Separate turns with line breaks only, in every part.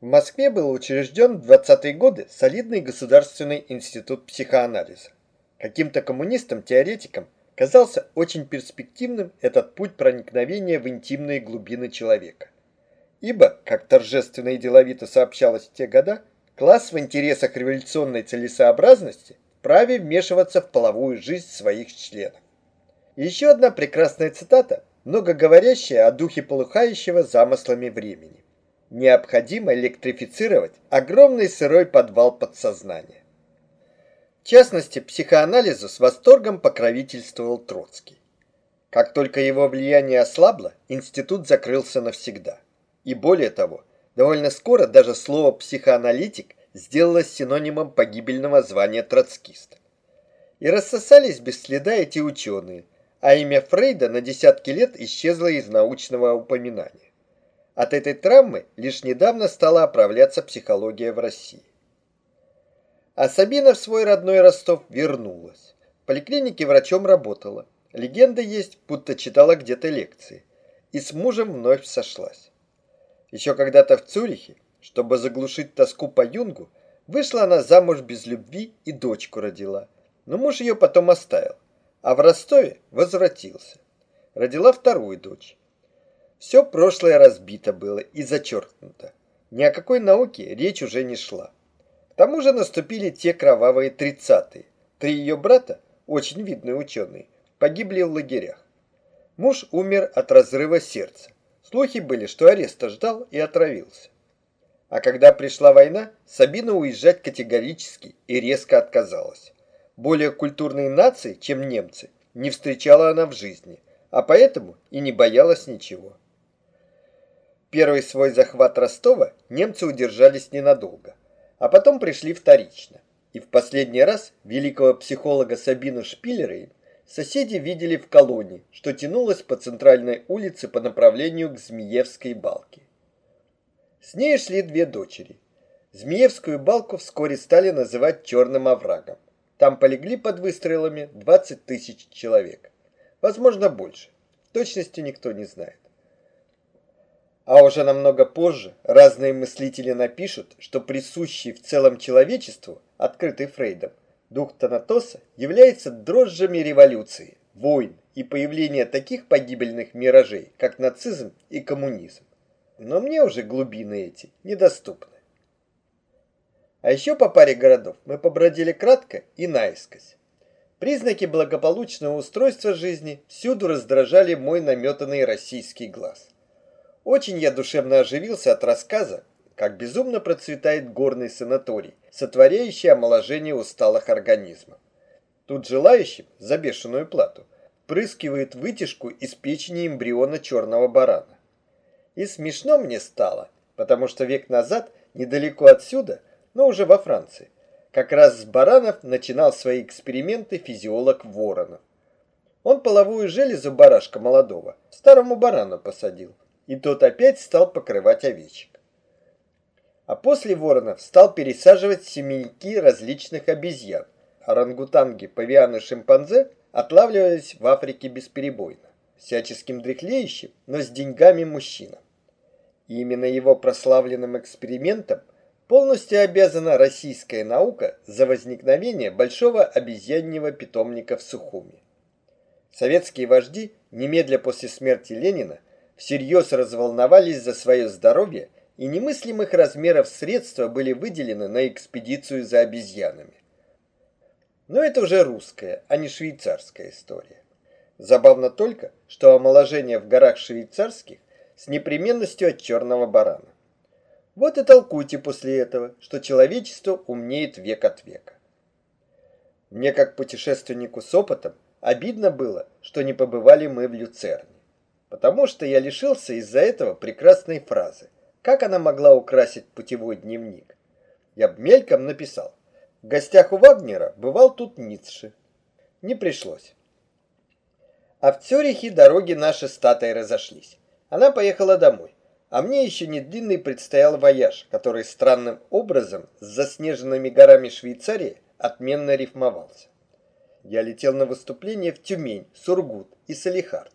В Москве был учрежден в 20-е годы солидный государственный институт психоанализа. Каким-то коммунистам-теоретикам казался очень перспективным этот путь проникновения в интимные глубины человека. Ибо, как торжественно и деловито сообщалось в те года, класс в интересах революционной целесообразности вправе вмешиваться в половую жизнь своих членов. Еще одна прекрасная цитата, много говорящая о духе полыхающего замыслами времени необходимо электрифицировать огромный сырой подвал подсознания. В частности, психоанализу с восторгом покровительствовал Троцкий. Как только его влияние ослабло, институт закрылся навсегда. И более того, довольно скоро даже слово «психоаналитик» сделалось синонимом погибельного звания троцкиста. И рассосались без следа эти ученые, а имя Фрейда на десятки лет исчезло из научного упоминания. От этой травмы лишь недавно стала оправляться психология в России. А Сабина в свой родной Ростов вернулась. В поликлинике врачом работала. Легенда есть, будто читала где-то лекции. И с мужем вновь сошлась. Еще когда-то в Цюрихе, чтобы заглушить тоску по Юнгу, вышла она замуж без любви и дочку родила. Но муж ее потом оставил, а в Ростове возвратился. Родила вторую дочь. Все прошлое разбито было и зачеркнуто. Ни о какой науке речь уже не шла. К тому же наступили те кровавые тридцатые. Три ее брата, очень видные ученые, погибли в лагерях. Муж умер от разрыва сердца. Слухи были, что ареста ждал и отравился. А когда пришла война, Сабина уезжать категорически и резко отказалась. Более культурной нации, чем немцы, не встречала она в жизни, а поэтому и не боялась ничего. Первый свой захват Ростова немцы удержались ненадолго, а потом пришли вторично. И в последний раз великого психолога Сабину Шпиллера соседи видели в колонии, что тянулось по центральной улице по направлению к Змеевской балке. С ней шли две дочери. Змеевскую балку вскоре стали называть Черным оврагом. Там полегли под выстрелами 20 тысяч человек. Возможно, больше. В точности никто не знает. А уже намного позже разные мыслители напишут, что присущий в целом человечеству, открытый Фрейдом, дух Танатоса является дрожжами революции, войн и появления таких погибельных миражей, как нацизм и коммунизм. Но мне уже глубины эти недоступны. А еще по паре городов мы побродили кратко и наискось. Признаки благополучного устройства жизни всюду раздражали мой наметанный российский глаз. Очень я душевно оживился от рассказа, как безумно процветает горный санаторий, сотворяющий омоложение усталых организмов. Тут желающим за бешеную плату прыскивает вытяжку из печени эмбриона черного барана. И смешно мне стало, потому что век назад, недалеко отсюда, но уже во Франции, как раз с баранов начинал свои эксперименты физиолог Воронов. Он половую железу барашка молодого старому барану посадил – и тот опять стал покрывать овечек. А после воронов стал пересаживать семейки различных обезьян. Орангутанги, павианы, шимпанзе отлавливались в Африке бесперебойно, всяческим дряхлеющим, но с деньгами мужчинам. И именно его прославленным экспериментом полностью обязана российская наука за возникновение большого обезьяннего питомника в Сухуми. Советские вожди немедля после смерти Ленина всерьез разволновались за свое здоровье, и немыслимых размеров средства были выделены на экспедицию за обезьянами. Но это уже русская, а не швейцарская история. Забавно только, что омоложение в горах швейцарских с непременностью от черного барана. Вот и толкуйте после этого, что человечество умнеет век от века. Мне, как путешественнику с опытом, обидно было, что не побывали мы в Люцерне потому что я лишился из-за этого прекрасной фразы. Как она могла украсить путевой дневник? Я б мельком написал. В гостях у Вагнера бывал тут Ницше. Не пришлось. А в Цюрихе дороги наши с Татой разошлись. Она поехала домой. А мне еще не длинный предстоял вояж, который странным образом с заснеженными горами Швейцарии отменно рифмовался. Я летел на выступление в Тюмень, Сургут и Салихард.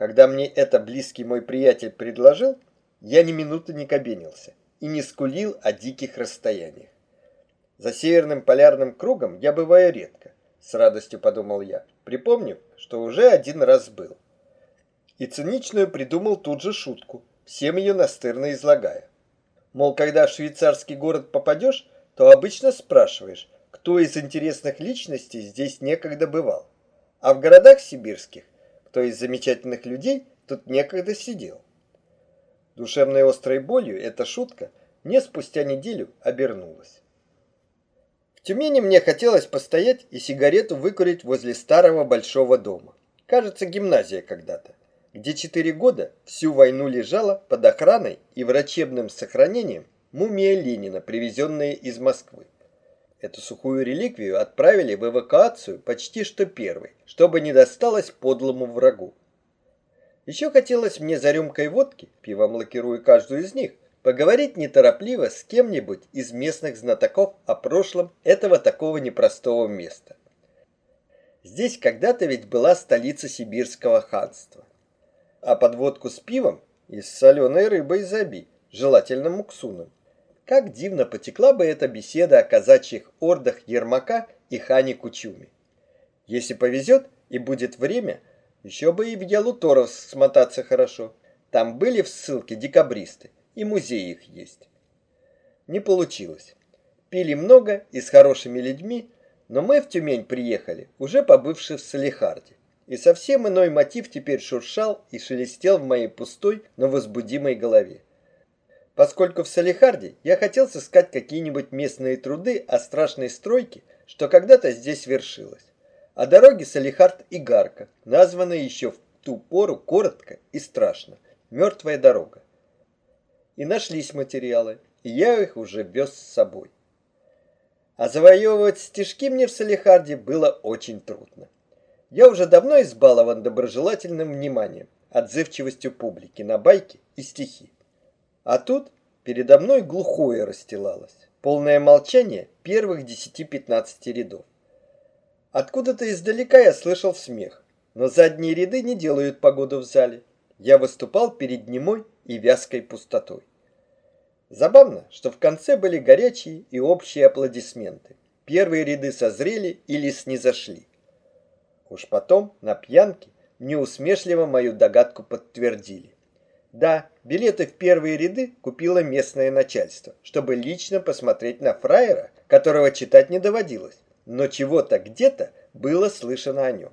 Когда мне это близкий мой приятель предложил, я ни минуты не кабенился. и не скулил о диких расстояниях. За северным полярным кругом я бываю редко, с радостью подумал я, припомнив, что уже один раз был. И циничную придумал тут же шутку, всем ее настырно излагая. Мол, когда в швейцарский город попадешь, то обычно спрашиваешь, кто из интересных личностей здесь некогда бывал. А в городах сибирских, кто из замечательных людей тут некогда сидел. Душевной острой болью эта шутка мне спустя неделю обернулась. В Тюмени мне хотелось постоять и сигарету выкурить возле старого большого дома. Кажется, гимназия когда-то, где четыре года всю войну лежала под охраной и врачебным сохранением мумия Ленина, привезенная из Москвы. Эту сухую реликвию отправили в эвакуацию почти что первой, чтобы не досталось подлому врагу. Еще хотелось мне за рюмкой водки, пивом лакирую каждую из них, поговорить неторопливо с кем-нибудь из местных знатоков о прошлом этого такого непростого места. Здесь когда-то ведь была столица сибирского ханства. А подводку с пивом и с соленой рыбой заби, желательно муксуном. Как дивно потекла бы эта беседа о казачьих ордах Ермака и хане Кучуми. Если повезет и будет время, еще бы и в Ялуторов смотаться хорошо. Там были в ссылке декабристы, и музей их есть. Не получилось. Пили много и с хорошими людьми, но мы в Тюмень приехали, уже побывши в Салихарде. И совсем иной мотив теперь шуршал и шелестел в моей пустой, но возбудимой голове поскольку в Салихарде я хотел сыскать какие-нибудь местные труды о страшной стройке, что когда-то здесь вершилось. О дороге Салихард-Игарка, названной еще в ту пору коротко и страшно «Мертвая дорога». И нашлись материалы, и я их уже вез с собой. А завоевывать стишки мне в Салихарде было очень трудно. Я уже давно избалован доброжелательным вниманием, отзывчивостью публики на байки и стихи. А тут передо мной глухое расстилалось, полное молчание первых 10-15 рядов. Откуда-то издалека я слышал смех, но задние ряды не делают погоду в зале. Я выступал перед немой и вязкой пустотой. Забавно, что в конце были горячие и общие аплодисменты. Первые ряды созрели или снизошли. Уж потом, на пьянке, неусмешливо мою догадку подтвердили. Да, билеты в первые ряды купило местное начальство, чтобы лично посмотреть на фраера, которого читать не доводилось, но чего-то где-то было слышно о нем.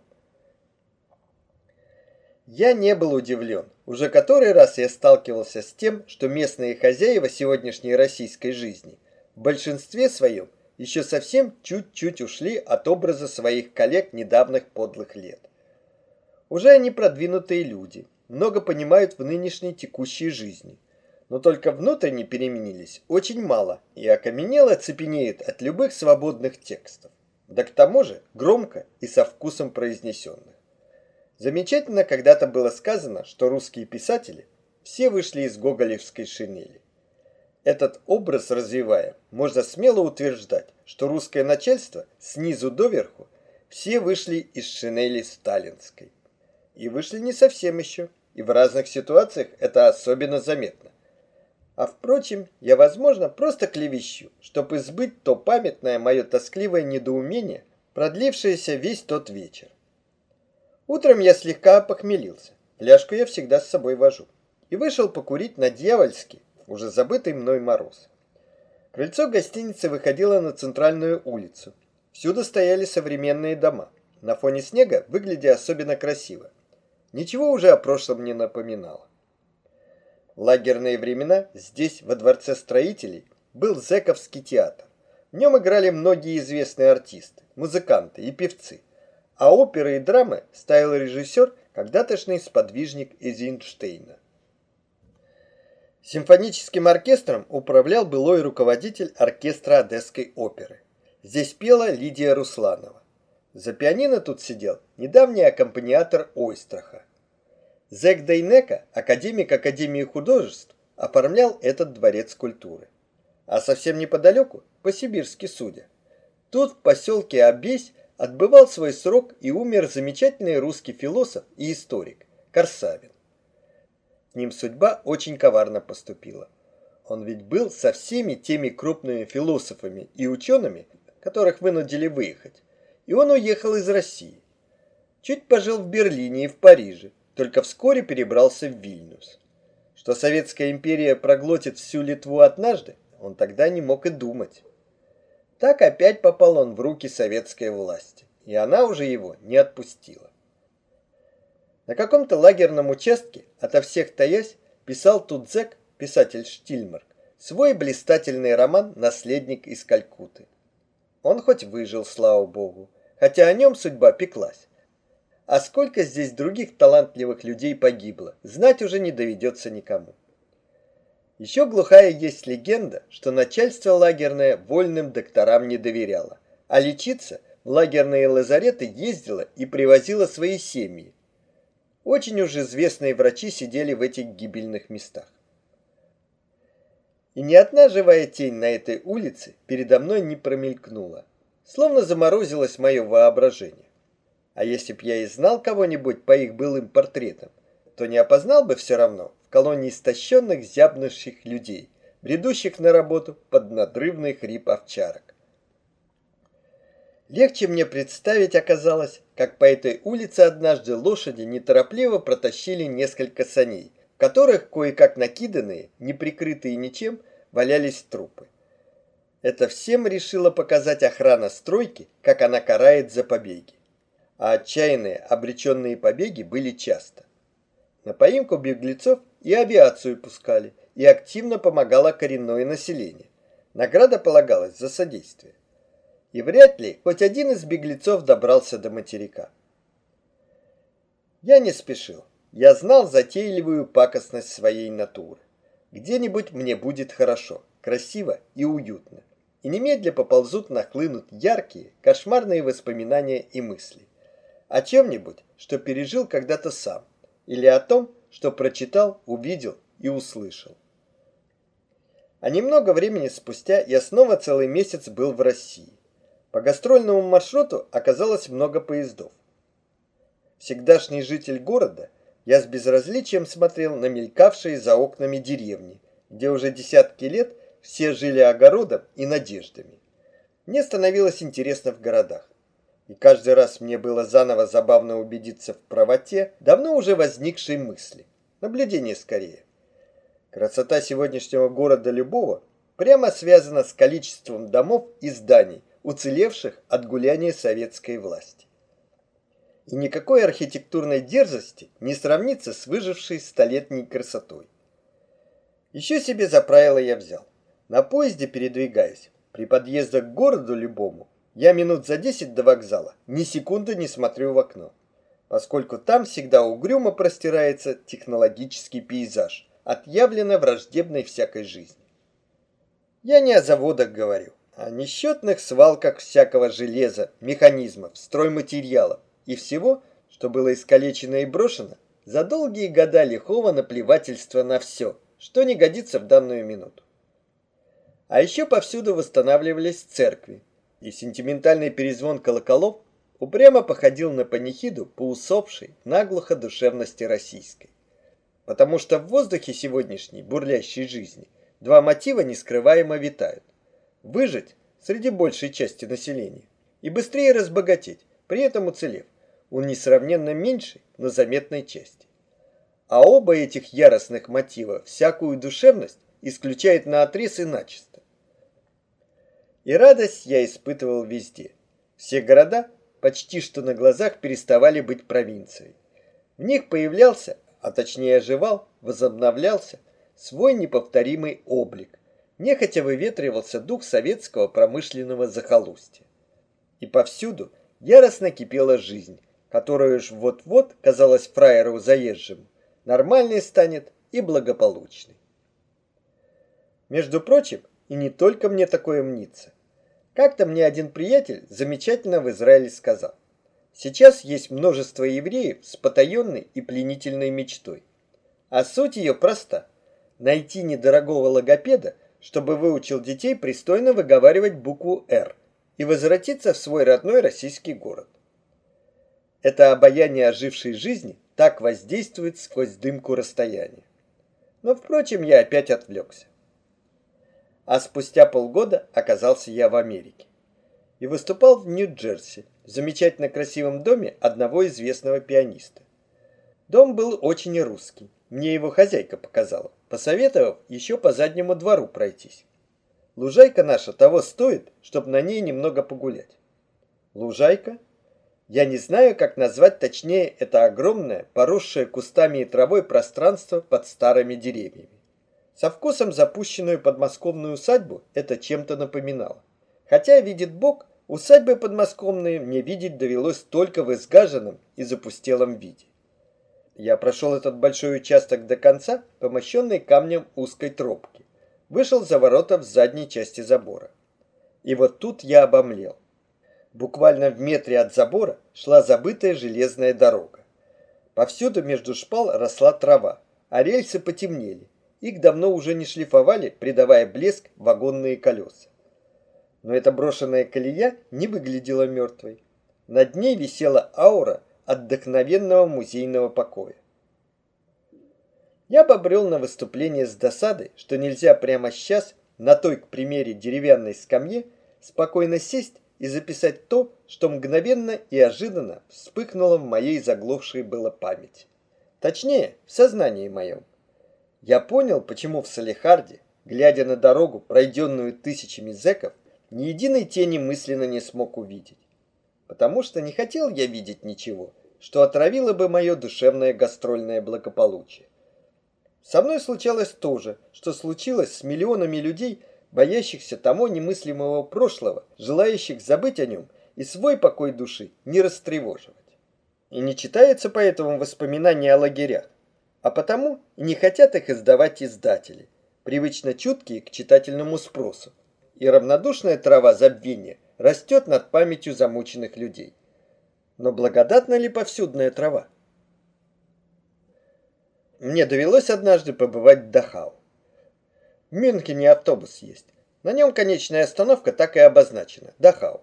Я не был удивлен. Уже который раз я сталкивался с тем, что местные хозяева сегодняшней российской жизни в большинстве своем еще совсем чуть-чуть ушли от образа своих коллег недавних подлых лет. Уже они продвинутые люди – много понимают в нынешней текущей жизни. Но только внутренне переменились очень мало и окаменело цепенеет от любых свободных текстов. Да к тому же громко и со вкусом произнесенных. Замечательно когда-то было сказано, что русские писатели все вышли из гоголевской шинели. Этот образ развивая, можно смело утверждать, что русское начальство снизу доверху все вышли из шинели сталинской. И вышли не совсем еще и в разных ситуациях это особенно заметно. А впрочем, я, возможно, просто клевещу, чтобы избыть то памятное мое тоскливое недоумение, продлившееся весь тот вечер. Утром я слегка похмелился, фляжку я всегда с собой вожу, и вышел покурить на дьявольский, уже забытый мной мороз. Крыльцо гостиницы выходило на центральную улицу. Всюду стояли современные дома, на фоне снега выглядя особенно красиво. Ничего уже о прошлом не напоминало. Лагерные времена здесь, во дворце строителей, был Зековский театр. В нем играли многие известные артисты, музыканты и певцы. А оперы и драмы ставил режиссер, когда-тошный сподвижник Эйзенштейна. Симфоническим оркестром управлял былой руководитель оркестра Одесской оперы. Здесь пела Лидия Русланова. За пианино тут сидел недавний аккомпаниатор Ойстраха. Зек Дейнека, академик Академии художеств, оформлял этот дворец культуры. А совсем неподалеку, по-сибирски судя, тут в поселке Обесь отбывал свой срок и умер замечательный русский философ и историк Корсавин. С ним судьба очень коварно поступила. Он ведь был со всеми теми крупными философами и учеными, которых вынудили выехать. И он уехал из России. Чуть пожил в Берлине и в Париже, только вскоре перебрался в Вильнюс. Что Советская империя проглотит всю Литву однажды, он тогда не мог и думать. Так опять попал он в руки советской власти, и она уже его не отпустила. На каком-то лагерном участке, ото всех таясь, писал Тудзек, писатель Штильмарк, свой блистательный роман «Наследник из Калькуты». Он хоть выжил, слава богу, хотя о нем судьба пеклась. А сколько здесь других талантливых людей погибло, знать уже не доведется никому. Еще глухая есть легенда, что начальство лагерное вольным докторам не доверяло, а лечиться в лагерные лазареты ездила и привозила свои семьи. Очень уж известные врачи сидели в этих гибельных местах. И ни одна живая тень на этой улице передо мной не промелькнула, словно заморозилось мое воображение. А если б я и знал кого-нибудь по их былым портретам, то не опознал бы все равно в колонии истощенных зябнувших людей, бредущих на работу под надрывный хрип овчарок. Легче мне представить оказалось, как по этой улице однажды лошади неторопливо протащили несколько саней, в которых кое-как накиданные, не прикрытые ничем, валялись трупы. Это всем решила показать охрана стройки, как она карает за побеги а отчаянные, обреченные побеги были часто. На поимку беглецов и авиацию пускали, и активно помогало коренное население. Награда полагалась за содействие. И вряд ли хоть один из беглецов добрался до материка. Я не спешил. Я знал затейливую пакостность своей натуры. Где-нибудь мне будет хорошо, красиво и уютно. И немедля поползут нахлынут яркие, кошмарные воспоминания и мысли о чем-нибудь, что пережил когда-то сам, или о том, что прочитал, увидел и услышал. А немного времени спустя я снова целый месяц был в России. По гастрольному маршруту оказалось много поездов. Всегдашний житель города, я с безразличием смотрел на мелькавшие за окнами деревни, где уже десятки лет все жили огородом и надеждами. Мне становилось интересно в городах и каждый раз мне было заново забавно убедиться в правоте давно уже возникшей мысли. Наблюдение скорее. Красота сегодняшнего города любого прямо связана с количеством домов и зданий, уцелевших от гуляния советской власти. И никакой архитектурной дерзости не сравнится с выжившей столетней красотой. Еще себе за правило я взял. На поезде передвигаясь, при подъезде к городу любому, я минут за десять до вокзала ни секунды не смотрю в окно, поскольку там всегда угрюмо простирается технологический пейзаж, отъявленно враждебной всякой жизни. Я не о заводах говорю, а о несчетных свалках всякого железа, механизмов, стройматериалов и всего, что было искалечено и брошено за долгие года лихого наплевательства на все, что не годится в данную минуту. А еще повсюду восстанавливались церкви, и сентиментальный перезвон колоколов упрямо походил на панихиду по усопшей, наглухо душевности российской. Потому что в воздухе сегодняшней бурлящей жизни два мотива нескрываемо витают. Выжить среди большей части населения и быстрее разбогатеть, при этом уцелев, у несравненно меньшей, но заметной части. А оба этих яростных мотива всякую душевность исключает наотрез и начисто. И радость я испытывал везде. Все города почти что на глазах переставали быть провинцией. В них появлялся, а точнее оживал, возобновлялся свой неповторимый облик. Нехотя выветривался дух советского промышленного захолустья. И повсюду яростно кипела жизнь, которая уж вот-вот казалась фраеру заезжим, нормальной станет и благополучной. Между прочим, и не только мне такое мнится. Как-то мне один приятель замечательно в Израиле сказал. Сейчас есть множество евреев с потаенной и пленительной мечтой. А суть ее проста. Найти недорогого логопеда, чтобы выучил детей пристойно выговаривать букву «Р» и возвратиться в свой родной российский город. Это обаяние ожившей жизни так воздействует сквозь дымку расстояния. Но, впрочем, я опять отвлекся. А спустя полгода оказался я в Америке. И выступал в Нью-Джерси, в замечательно красивом доме одного известного пианиста. Дом был очень русский, мне его хозяйка показала, посоветовав еще по заднему двору пройтись. Лужайка наша того стоит, чтобы на ней немного погулять. Лужайка? Я не знаю, как назвать точнее это огромное, поросшее кустами и травой пространство под старыми деревьями. Со вкусом запущенную подмосковную усадьбу это чем-то напоминало. Хотя, видит Бог, усадьбы подмосковные мне видеть довелось только в изгаженном и запустелом виде. Я прошел этот большой участок до конца, помощенный камнем узкой тропки. Вышел за ворота в задней части забора. И вот тут я обомлел. Буквально в метре от забора шла забытая железная дорога. Повсюду между шпал росла трава, а рельсы потемнели, их давно уже не шлифовали, придавая блеск вагонные колеса. Но эта брошенная колея не выглядела мертвой. Над ней висела аура отдохновенного музейного покоя. Я побрел на выступление с досадой, что нельзя прямо сейчас на той, к примере, деревянной скамье спокойно сесть и записать то, что мгновенно и ожиданно вспыхнуло в моей заглохшей было памяти. Точнее, в сознании моем. Я понял, почему в Салихарде, глядя на дорогу, пройденную тысячами зэков, ни единой тени мысленно не смог увидеть. Потому что не хотел я видеть ничего, что отравило бы мое душевное гастрольное благополучие. Со мной случалось то же, что случилось с миллионами людей, боящихся тому немыслимого прошлого, желающих забыть о нем и свой покой души не растревоживать. И не читается поэтому воспоминания о лагерях, а потому не хотят их издавать издатели, привычно чуткие к читательному спросу. И равнодушная трава забвения растет над памятью замученных людей. Но благодатна ли повсюдная трава? Мне довелось однажды побывать в Дахау. В Мюнхене автобус есть. На нем конечная остановка так и обозначена – Дахау.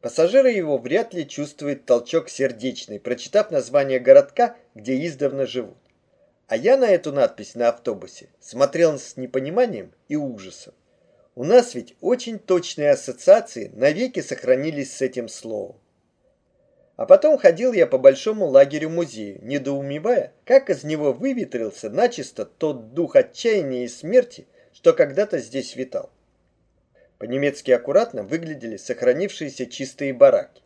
Пассажиры его вряд ли чувствуют толчок сердечный, прочитав название городка, где издавна живут. А я на эту надпись на автобусе смотрел с непониманием и ужасом. У нас ведь очень точные ассоциации навеки сохранились с этим словом. А потом ходил я по большому лагерю-музею, недоумевая, как из него выветрился начисто тот дух отчаяния и смерти, что когда-то здесь витал. По-немецки аккуратно выглядели сохранившиеся чистые бараки.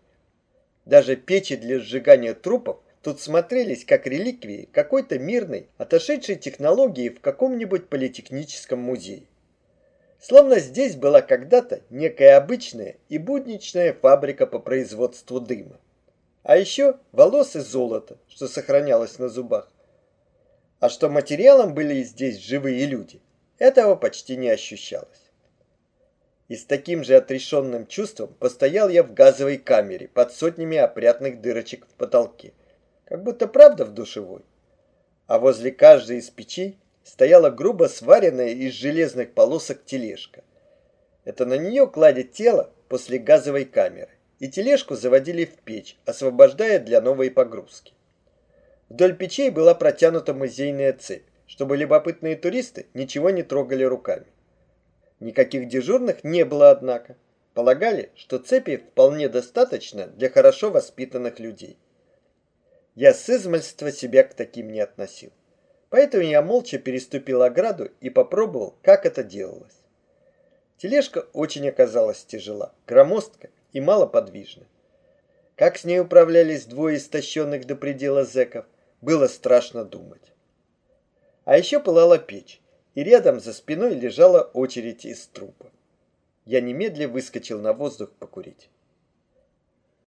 Даже печи для сжигания трупов тут смотрелись как реликвии какой-то мирной, отошедшей технологии в каком-нибудь политехническом музее. Словно здесь была когда-то некая обычная и будничная фабрика по производству дыма. А еще волосы золота, что сохранялось на зубах. А что материалом были здесь живые люди, этого почти не ощущалось. И с таким же отрешенным чувством постоял я в газовой камере под сотнями опрятных дырочек в потолке. Как будто правда в душевой. А возле каждой из печей стояла грубо сваренная из железных полосок тележка. Это на нее кладет тело после газовой камеры, и тележку заводили в печь, освобождая для новой погрузки. Вдоль печей была протянута музейная цепь чтобы любопытные туристы ничего не трогали руками. Никаких дежурных не было, однако. Полагали, что цепи вполне достаточно для хорошо воспитанных людей. Я с измальства себя к таким не относил. Поэтому я молча переступил ограду и попробовал, как это делалось. Тележка очень оказалась тяжела, громоздка и малоподвижна. Как с ней управлялись двое истощенных до предела зэков, было страшно думать. А еще пылала печь, и рядом за спиной лежала очередь из трупа. Я немедля выскочил на воздух покурить.